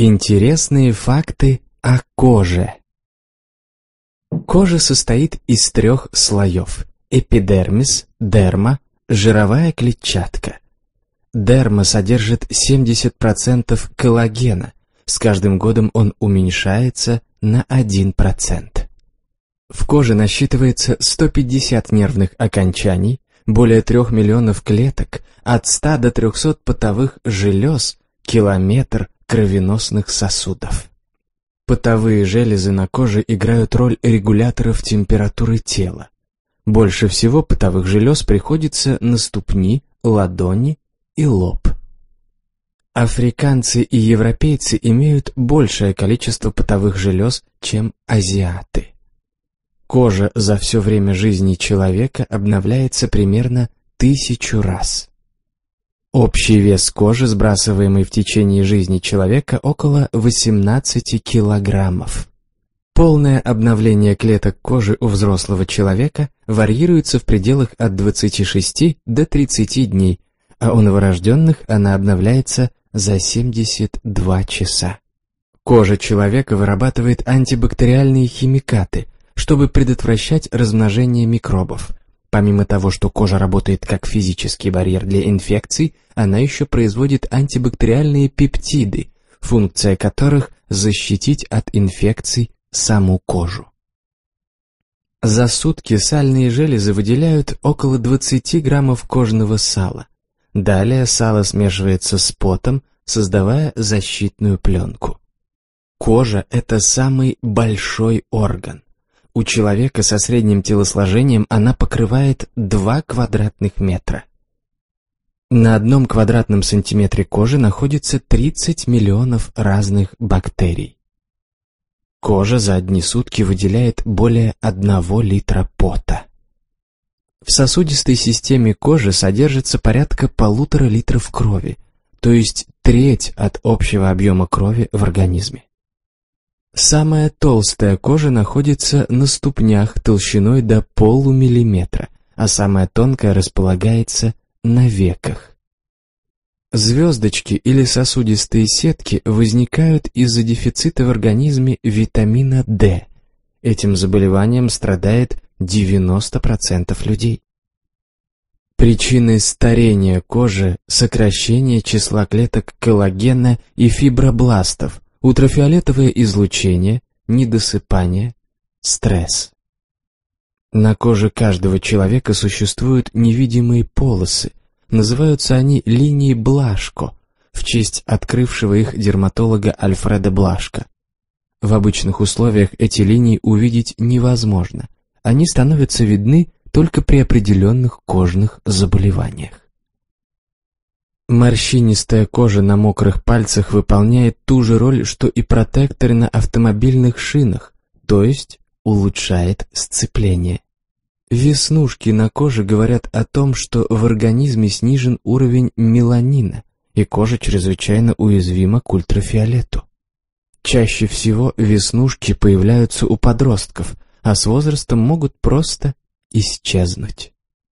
Интересные факты о коже. Кожа состоит из трех слоев – эпидермис, дерма, жировая клетчатка. Дерма содержит 70% коллагена, с каждым годом он уменьшается на 1%. В коже насчитывается 150 нервных окончаний, более 3 миллионов клеток, от 100 до 300 потовых желез, километр кровеносных сосудов. Потовые железы на коже играют роль регуляторов температуры тела. Больше всего потовых желез приходится на ступни, ладони и лоб. Африканцы и европейцы имеют большее количество потовых желез, чем азиаты. Кожа за все время жизни человека обновляется примерно тысячу раз. Общий вес кожи, сбрасываемый в течение жизни человека, около 18 килограммов. Полное обновление клеток кожи у взрослого человека варьируется в пределах от 26 до 30 дней, а у новорожденных она обновляется за 72 часа. Кожа человека вырабатывает антибактериальные химикаты, чтобы предотвращать размножение микробов, Помимо того, что кожа работает как физический барьер для инфекций, она еще производит антибактериальные пептиды, функция которых – защитить от инфекций саму кожу. За сутки сальные железы выделяют около 20 граммов кожного сала. Далее сало смешивается с потом, создавая защитную пленку. Кожа – это самый большой орган. У человека со средним телосложением она покрывает 2 квадратных метра. На одном квадратном сантиметре кожи находится 30 миллионов разных бактерий. Кожа за одни сутки выделяет более 1 литра пота. В сосудистой системе кожи содержится порядка полутора литров крови, то есть треть от общего объема крови в организме. Самая толстая кожа находится на ступнях толщиной до полумиллиметра, а самая тонкая располагается на веках. Звездочки или сосудистые сетки возникают из-за дефицита в организме витамина D. Этим заболеванием страдает 90% людей. Причины старения кожи – сокращение числа клеток коллагена и фибробластов – Ультрафиолетовое излучение, недосыпание, стресс. На коже каждого человека существуют невидимые полосы. Называются они линии Блашко, в честь открывшего их дерматолога Альфреда Блашко. В обычных условиях эти линии увидеть невозможно. Они становятся видны только при определенных кожных заболеваниях. Морщинистая кожа на мокрых пальцах выполняет ту же роль, что и протекторы на автомобильных шинах, то есть улучшает сцепление. Веснушки на коже говорят о том, что в организме снижен уровень меланина, и кожа чрезвычайно уязвима к ультрафиолету. Чаще всего веснушки появляются у подростков, а с возрастом могут просто исчезнуть.